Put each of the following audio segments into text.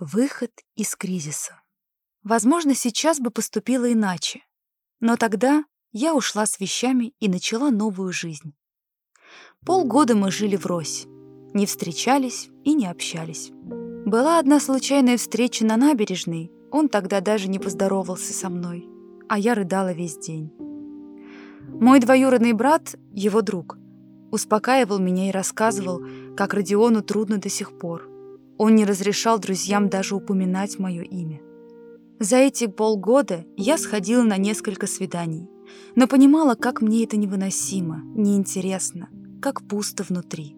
Выход из кризиса. Возможно, сейчас бы поступила иначе. Но тогда я ушла с вещами и начала новую жизнь. Полгода мы жили врозь. Не встречались и не общались. Была одна случайная встреча на набережной. Он тогда даже не поздоровался со мной. А я рыдала весь день. Мой двоюродный брат, его друг, успокаивал меня и рассказывал, как Родиону трудно до сих пор. Он не разрешал друзьям даже упоминать мое имя. За эти полгода я сходила на несколько свиданий, но понимала, как мне это невыносимо, неинтересно, как пусто внутри.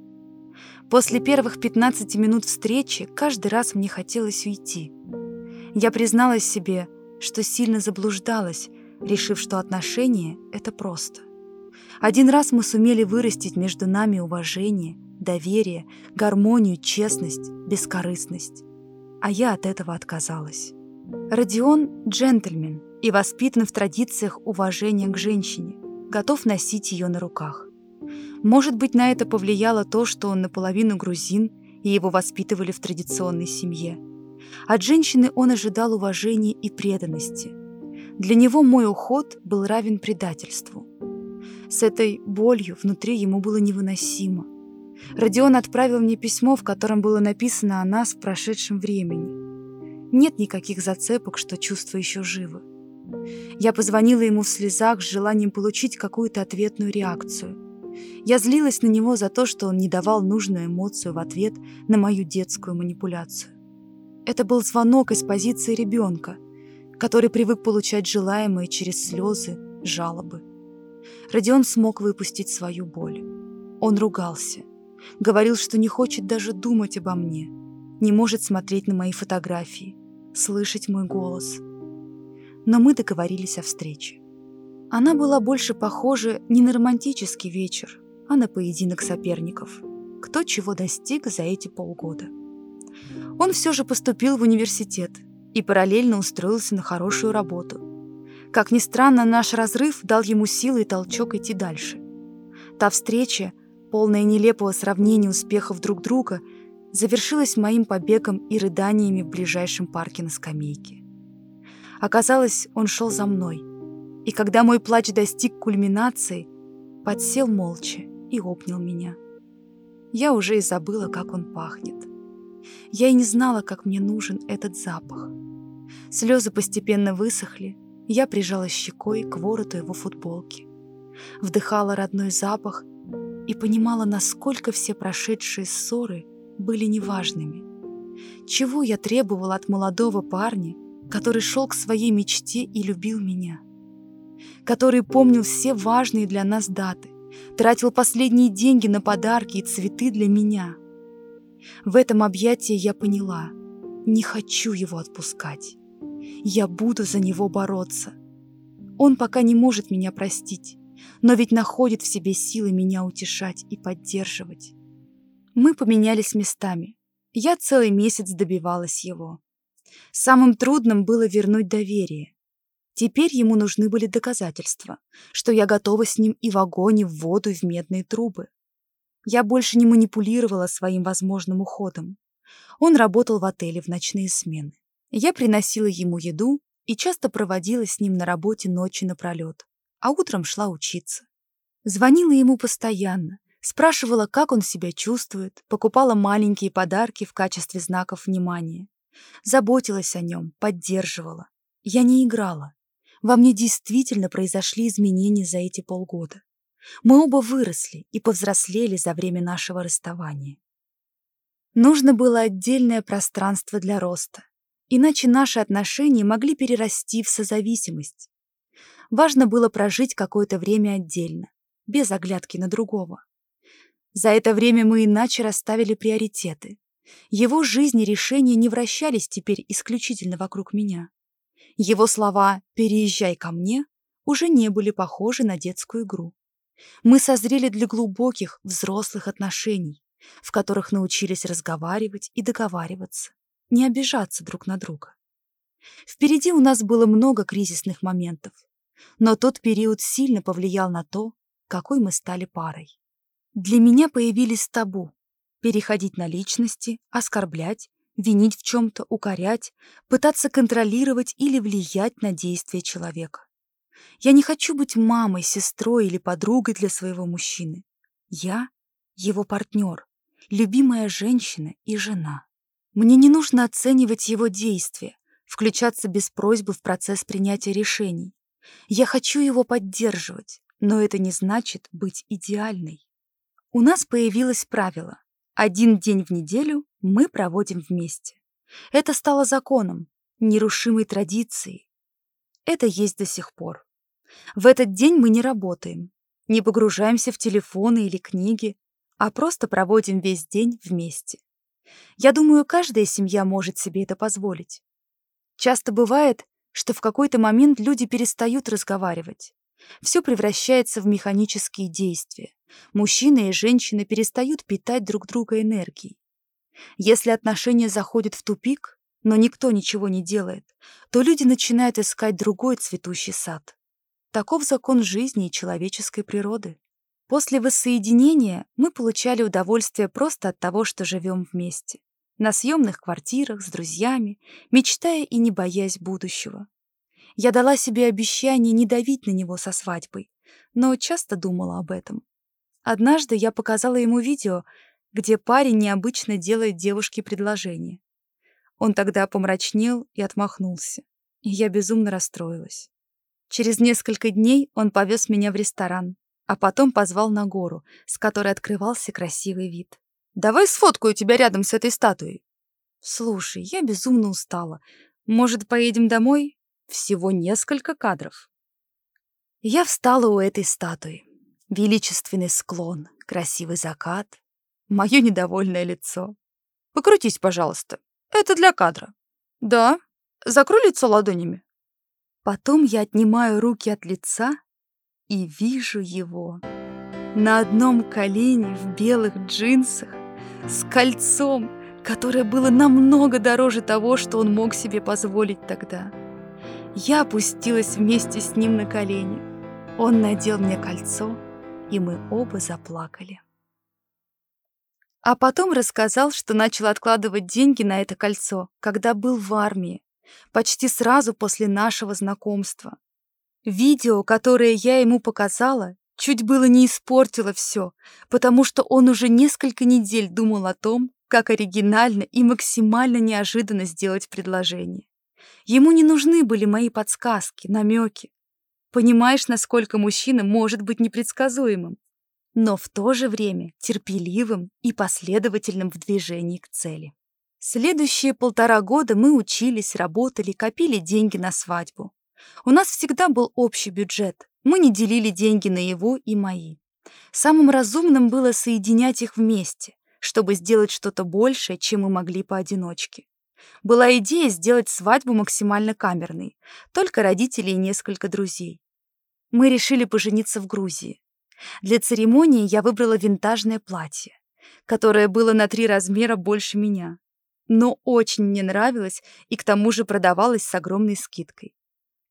После первых 15 минут встречи каждый раз мне хотелось уйти. Я призналась себе, что сильно заблуждалась, решив, что отношения — это просто. Один раз мы сумели вырастить между нами уважение, доверие, гармонию, честность, бескорыстность. А я от этого отказалась. Родион – джентльмен и воспитан в традициях уважения к женщине, готов носить ее на руках. Может быть, на это повлияло то, что он наполовину грузин, и его воспитывали в традиционной семье. От женщины он ожидал уважения и преданности. Для него мой уход был равен предательству. С этой болью внутри ему было невыносимо. Родион отправил мне письмо, в котором было написано о нас в прошедшем времени. Нет никаких зацепок, что чувства еще живы. Я позвонила ему в слезах с желанием получить какую-то ответную реакцию. Я злилась на него за то, что он не давал нужную эмоцию в ответ на мою детскую манипуляцию. Это был звонок из позиции ребенка, который привык получать желаемое через слезы, жалобы. Родион смог выпустить свою боль. Он ругался. Говорил, что не хочет даже думать обо мне, не может смотреть на мои фотографии, слышать мой голос. Но мы договорились о встрече. Она была больше похожа не на романтический вечер, а на поединок соперников. Кто чего достиг за эти полгода. Он все же поступил в университет и параллельно устроился на хорошую работу. Как ни странно, наш разрыв дал ему силы и толчок идти дальше. Та встреча полное нелепого сравнения успехов друг друга, завершилось моим побегом и рыданиями в ближайшем парке на скамейке. Оказалось, он шел за мной, и когда мой плач достиг кульминации, подсел молча и обнял меня. Я уже и забыла, как он пахнет. Я и не знала, как мне нужен этот запах. Слезы постепенно высохли, я прижала щекой к вороту его футболки. Вдыхала родной запах и понимала, насколько все прошедшие ссоры были неважными. Чего я требовала от молодого парня, который шел к своей мечте и любил меня? Который помнил все важные для нас даты, тратил последние деньги на подарки и цветы для меня. В этом объятии я поняла, не хочу его отпускать. Я буду за него бороться. Он пока не может меня простить, но ведь находит в себе силы меня утешать и поддерживать. Мы поменялись местами. Я целый месяц добивалась его. Самым трудным было вернуть доверие. Теперь ему нужны были доказательства, что я готова с ним и в огонь, и в воду, и в медные трубы. Я больше не манипулировала своим возможным уходом. Он работал в отеле в ночные смены. Я приносила ему еду и часто проводила с ним на работе ночи напролет а утром шла учиться. Звонила ему постоянно, спрашивала, как он себя чувствует, покупала маленькие подарки в качестве знаков внимания. Заботилась о нем, поддерживала. Я не играла. Во мне действительно произошли изменения за эти полгода. Мы оба выросли и повзрослели за время нашего расставания. Нужно было отдельное пространство для роста, иначе наши отношения могли перерасти в созависимость. Важно было прожить какое-то время отдельно, без оглядки на другого. За это время мы иначе расставили приоритеты. Его жизнь и решения не вращались теперь исключительно вокруг меня. Его слова «переезжай ко мне» уже не были похожи на детскую игру. Мы созрели для глубоких, взрослых отношений, в которых научились разговаривать и договариваться, не обижаться друг на друга. Впереди у нас было много кризисных моментов, но тот период сильно повлиял на то, какой мы стали парой. Для меня появились табу — переходить на личности, оскорблять, винить в чем-то, укорять, пытаться контролировать или влиять на действия человека. Я не хочу быть мамой, сестрой или подругой для своего мужчины. Я — его партнер, любимая женщина и жена. Мне не нужно оценивать его действия, включаться без просьбы в процесс принятия решений. Я хочу его поддерживать, но это не значит быть идеальной. У нас появилось правило. Один день в неделю мы проводим вместе. Это стало законом, нерушимой традицией. Это есть до сих пор. В этот день мы не работаем, не погружаемся в телефоны или книги, а просто проводим весь день вместе. Я думаю, каждая семья может себе это позволить. Часто бывает, что в какой-то момент люди перестают разговаривать. Все превращается в механические действия. Мужчины и женщины перестают питать друг друга энергией. Если отношения заходят в тупик, но никто ничего не делает, то люди начинают искать другой цветущий сад. Таков закон жизни и человеческой природы. После воссоединения мы получали удовольствие просто от того, что живем вместе. На съемных квартирах, с друзьями, мечтая и не боясь будущего. Я дала себе обещание не давить на него со свадьбой, но часто думала об этом. Однажды я показала ему видео, где парень необычно делает девушке предложение. Он тогда помрачнел и отмахнулся, и я безумно расстроилась. Через несколько дней он повез меня в ресторан, а потом позвал на гору, с которой открывался красивый вид. «Давай сфоткаю тебя рядом с этой статуей». «Слушай, я безумно устала. Может, поедем домой? Всего несколько кадров». Я встала у этой статуи. Величественный склон, красивый закат, мое недовольное лицо. «Покрутись, пожалуйста. Это для кадра». «Да. Закрой лицо ладонями». Потом я отнимаю руки от лица и вижу его. На одном колене в белых джинсах, с кольцом, которое было намного дороже того, что он мог себе позволить тогда. Я опустилась вместе с ним на колени. Он надел мне кольцо, и мы оба заплакали. А потом рассказал, что начал откладывать деньги на это кольцо, когда был в армии, почти сразу после нашего знакомства. Видео, которое я ему показала, чуть было не испортило все, потому что он уже несколько недель думал о том, как оригинально и максимально неожиданно сделать предложение. Ему не нужны были мои подсказки, намеки. Понимаешь, насколько мужчина может быть непредсказуемым, но в то же время терпеливым и последовательным в движении к цели. Следующие полтора года мы учились, работали, копили деньги на свадьбу. У нас всегда был общий бюджет. Мы не делили деньги на его и мои. Самым разумным было соединять их вместе, чтобы сделать что-то большее, чем мы могли поодиночке. Была идея сделать свадьбу максимально камерной, только родители и несколько друзей. Мы решили пожениться в Грузии. Для церемонии я выбрала винтажное платье, которое было на три размера больше меня но очень мне нравилось и к тому же продавалось с огромной скидкой.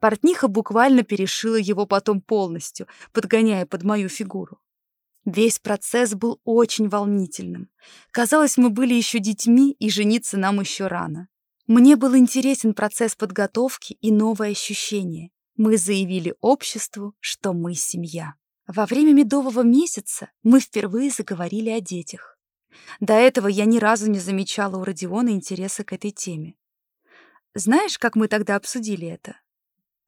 Портниха буквально перешила его потом полностью, подгоняя под мою фигуру. Весь процесс был очень волнительным. Казалось, мы были еще детьми, и жениться нам еще рано. Мне был интересен процесс подготовки и новые ощущения. Мы заявили обществу, что мы семья. Во время медового месяца мы впервые заговорили о детях. До этого я ни разу не замечала у Родиона интереса к этой теме. Знаешь, как мы тогда обсудили это?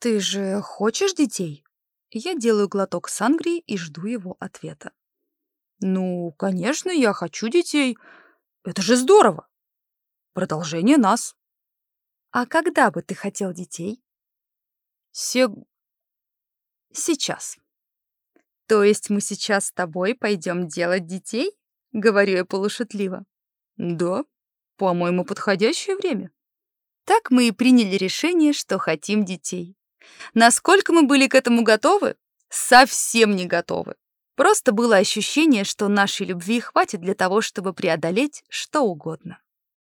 Ты же хочешь детей? Я делаю глоток сангрии и жду его ответа. Ну, конечно, я хочу детей. Это же здорово. Продолжение нас. А когда бы ты хотел детей? Се... Сейчас. То есть мы сейчас с тобой пойдем делать детей? — говорю я полушутливо. «Да, по-моему, подходящее время». Так мы и приняли решение, что хотим детей. Насколько мы были к этому готовы? Совсем не готовы. Просто было ощущение, что нашей любви хватит для того, чтобы преодолеть что угодно.